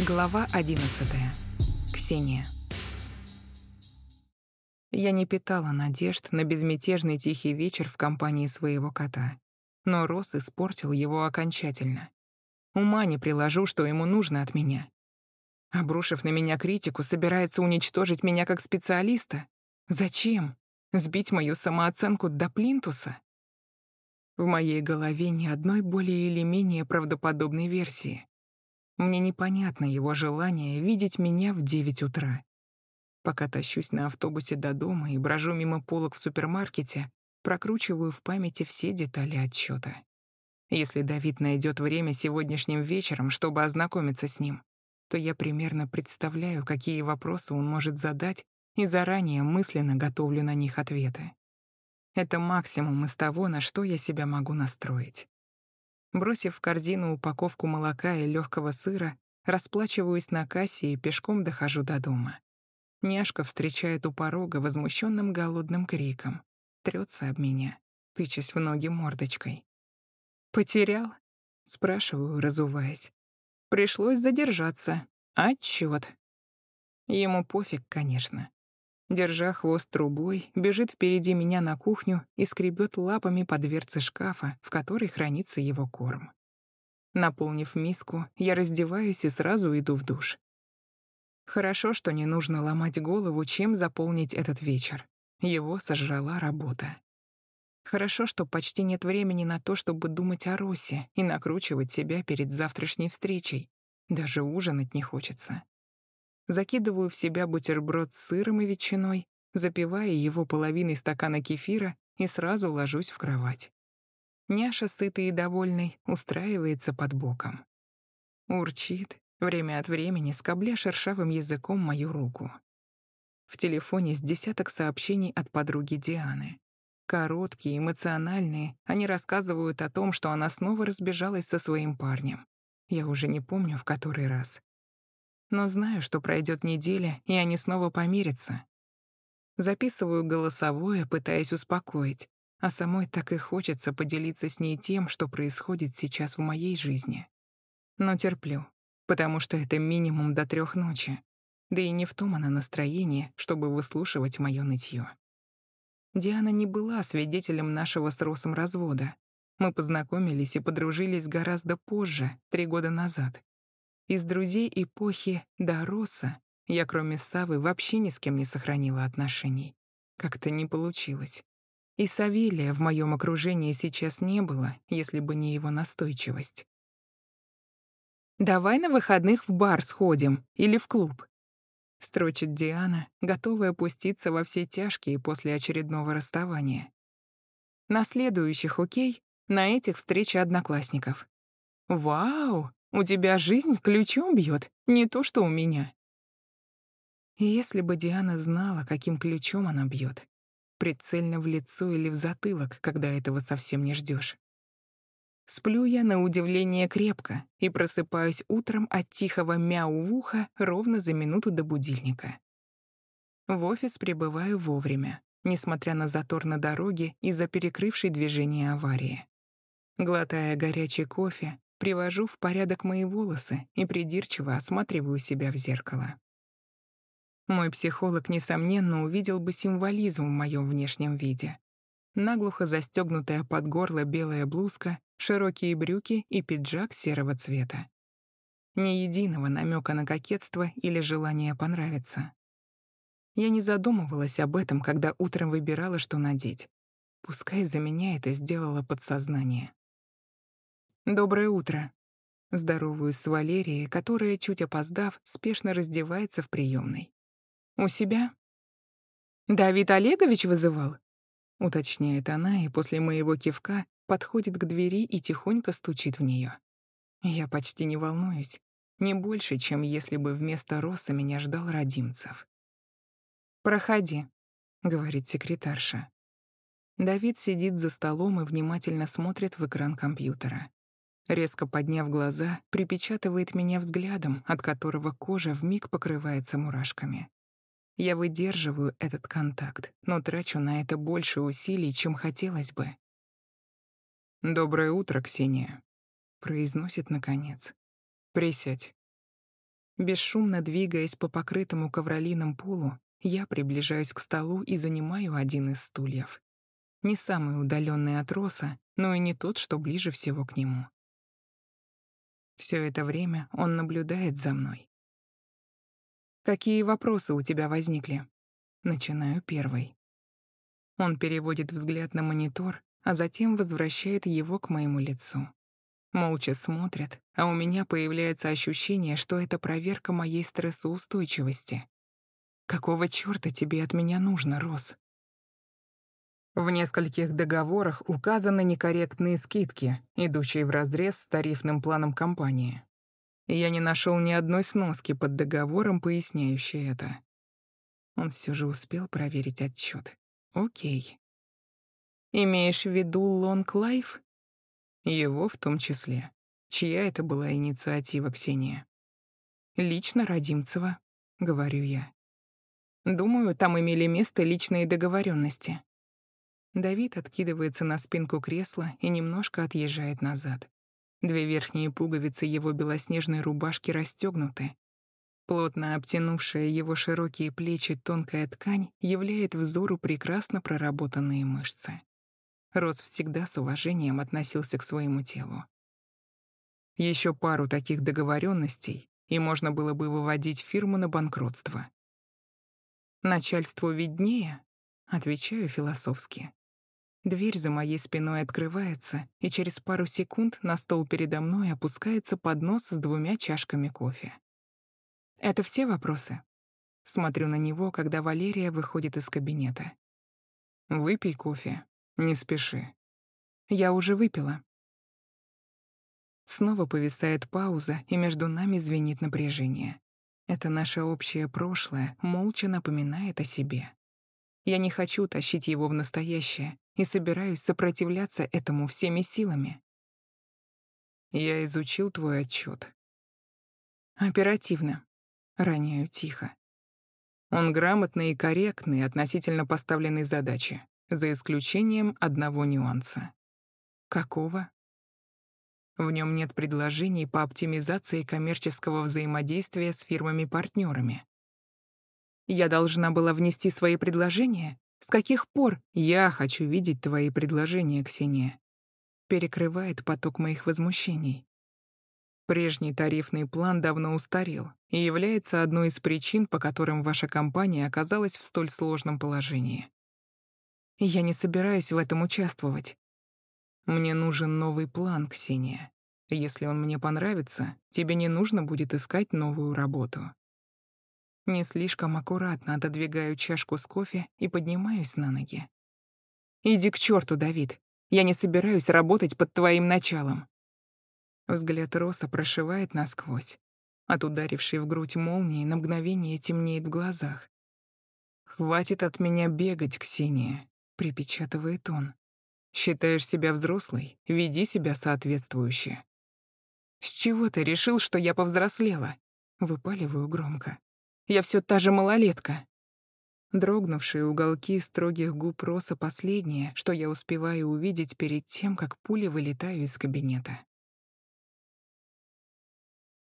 Глава 11. Ксения. Я не питала надежд на безмятежный тихий вечер в компании своего кота. Но Рос испортил его окончательно. Ума не приложу, что ему нужно от меня. Обрушив на меня критику, собирается уничтожить меня как специалиста? Зачем? Сбить мою самооценку до плинтуса? В моей голове ни одной более или менее правдоподобной версии. Мне непонятно его желание видеть меня в 9 утра. Пока тащусь на автобусе до дома и брожу мимо полок в супермаркете, прокручиваю в памяти все детали отчета. Если Давид найдет время сегодняшним вечером, чтобы ознакомиться с ним, то я примерно представляю, какие вопросы он может задать, и заранее мысленно готовлю на них ответы. Это максимум из того, на что я себя могу настроить. Бросив в корзину упаковку молока и легкого сыра, расплачиваюсь на кассе и пешком дохожу до дома. Няшка встречает у порога возмущенным голодным криком. Трется об меня, тычась в ноги мордочкой. «Потерял?» — спрашиваю, разуваясь. «Пришлось задержаться. Отчет». Ему пофиг, конечно держа хвост трубой, бежит впереди меня на кухню и скребет лапами по дверце шкафа, в которой хранится его корм. Наполнив миску, я раздеваюсь и сразу иду в душ. Хорошо, что не нужно ломать голову, чем заполнить этот вечер. Его сожрала работа. Хорошо, что почти нет времени на то, чтобы думать о Росе и накручивать себя перед завтрашней встречей. Даже ужинать не хочется закидываю в себя бутерброд с сыром и ветчиной, запивая его половиной стакана кефира и сразу ложусь в кровать. Няша, сытый и довольный, устраивается под боком. Урчит, время от времени скобля шершавым языком мою руку. В телефоне с десяток сообщений от подруги Дианы. Короткие, эмоциональные, они рассказывают о том, что она снова разбежалась со своим парнем. Я уже не помню, в который раз но знаю, что пройдет неделя, и они снова помирятся. Записываю голосовое, пытаясь успокоить, а самой так и хочется поделиться с ней тем, что происходит сейчас в моей жизни. Но терплю, потому что это минимум до трех ночи. Да и не в том она настроение, чтобы выслушивать моё нытье. Диана не была свидетелем нашего с Росом развода. Мы познакомились и подружились гораздо позже, три года назад, из друзей эпохи Дороса я, кроме Савы, вообще ни с кем не сохранила отношений. Как-то не получилось. И Савелия в моем окружении сейчас не было, если бы не его настойчивость. «Давай на выходных в бар сходим или в клуб», — строчит Диана, готовая опуститься во все тяжкие после очередного расставания. На следующих окей, на этих встреча одноклассников. «Вау, у тебя жизнь ключом бьет, не то что у меня. Если бы Диана знала, каким ключом она бьет, прицельно в лицо или в затылок, когда этого совсем не ждешь. Сплю я на удивление крепко и просыпаюсь утром от тихого мяу в ухо ровно за минуту до будильника. В офис прибываю вовремя, несмотря на затор на дороге из-за перекрывшей движение аварии. Глотая горячий кофе, Привожу в порядок мои волосы и придирчиво осматриваю себя в зеркало. Мой психолог, несомненно, увидел бы символизм в моем внешнем виде. Наглухо застегнутая под горло белая блузка, широкие брюки и пиджак серого цвета. Ни единого намека на кокетство или желание понравиться. Я не задумывалась об этом, когда утром выбирала, что надеть. Пускай за меня это сделало подсознание. «Доброе утро». Здороваюсь с Валерией, которая, чуть опоздав, спешно раздевается в приемной. «У себя?» «Давид Олегович вызывал?» Уточняет она, и после моего кивка подходит к двери и тихонько стучит в нее. Я почти не волнуюсь. Не больше, чем если бы вместо Роса меня ждал Родимцев. «Проходи», — говорит секретарша. Давид сидит за столом и внимательно смотрит в экран компьютера. Резко подняв глаза, припечатывает меня взглядом, от которого кожа вмиг покрывается мурашками. Я выдерживаю этот контакт, но трачу на это больше усилий, чем хотелось бы. «Доброе утро, Ксения», — произносит наконец. «Присядь». Бесшумно двигаясь по покрытому ковролином полу, я приближаюсь к столу и занимаю один из стульев. Не самый удаленный от Роса, но и не тот, что ближе всего к нему. Все это время он наблюдает за мной. «Какие вопросы у тебя возникли?» Начинаю первой. Он переводит взгляд на монитор, а затем возвращает его к моему лицу. Молча смотрят, а у меня появляется ощущение, что это проверка моей стрессоустойчивости. Какого чёрта тебе от меня нужно, Рос? В нескольких договорах указаны некорректные скидки, идущие вразрез с тарифным планом компании. Я не нашел ни одной сноски под договором, поясняющей это. Он все же успел проверить отчет. Окей. Имеешь в виду Long Life? Его в том числе. Чья это была инициатива, Ксения? Лично Родимцева, говорю я. Думаю, там имели место личные договоренности. Давид откидывается на спинку кресла и немножко отъезжает назад. Две верхние пуговицы его белоснежной рубашки расстегнуты. Плотно обтянувшая его широкие плечи тонкая ткань являет взору прекрасно проработанные мышцы. Рос всегда с уважением относился к своему телу. Еще пару таких договоренностей, и можно было бы выводить фирму на банкротство. «Начальству виднее», — отвечаю философски. Дверь за моей спиной открывается, и через пару секунд на стол передо мной опускается поднос с двумя чашками кофе. «Это все вопросы?» Смотрю на него, когда Валерия выходит из кабинета. «Выпей кофе», не спеши. Я уже выпила. Снова повисает пауза, и между нами звенит напряжение. Это наше общее прошлое молча напоминает о себе. Я не хочу тащить его в настоящее и собираюсь сопротивляться этому всеми силами. Я изучил твой отчет. Оперативно. Роняю тихо. Он грамотный и корректный относительно поставленной задачи за исключением одного нюанса. Какого? В нем нет предложений по оптимизации коммерческого взаимодействия с фирмами-партнерами. Я должна была внести свои предложения? С каких пор я хочу видеть твои предложения, Ксения? Перекрывает поток моих возмущений. Прежний тарифный план давно устарел и является одной из причин, по которым ваша компания оказалась в столь сложном положении. Я не собираюсь в этом участвовать. Мне нужен новый план, Ксения. Если он мне понравится, тебе не нужно будет искать новую работу. Не слишком аккуратно отодвигаю чашку с кофе и поднимаюсь на ноги. «Иди к черту, Давид. Я не собираюсь работать под твоим началом». Взгляд Роса прошивает насквозь. От ударившей в грудь молнии на мгновение темнеет в глазах. «Хватит от меня бегать, Ксения. — припечатывает он. «Считаешь себя взрослой? Веди себя соответствующе». «С чего ты решил, что я повзрослела?» Выпаливаю громко. «Я все та же малолетка». Дрогнувшие уголки строгих губ Роса последнее, что я успеваю увидеть перед тем, как пули вылетаю из кабинета.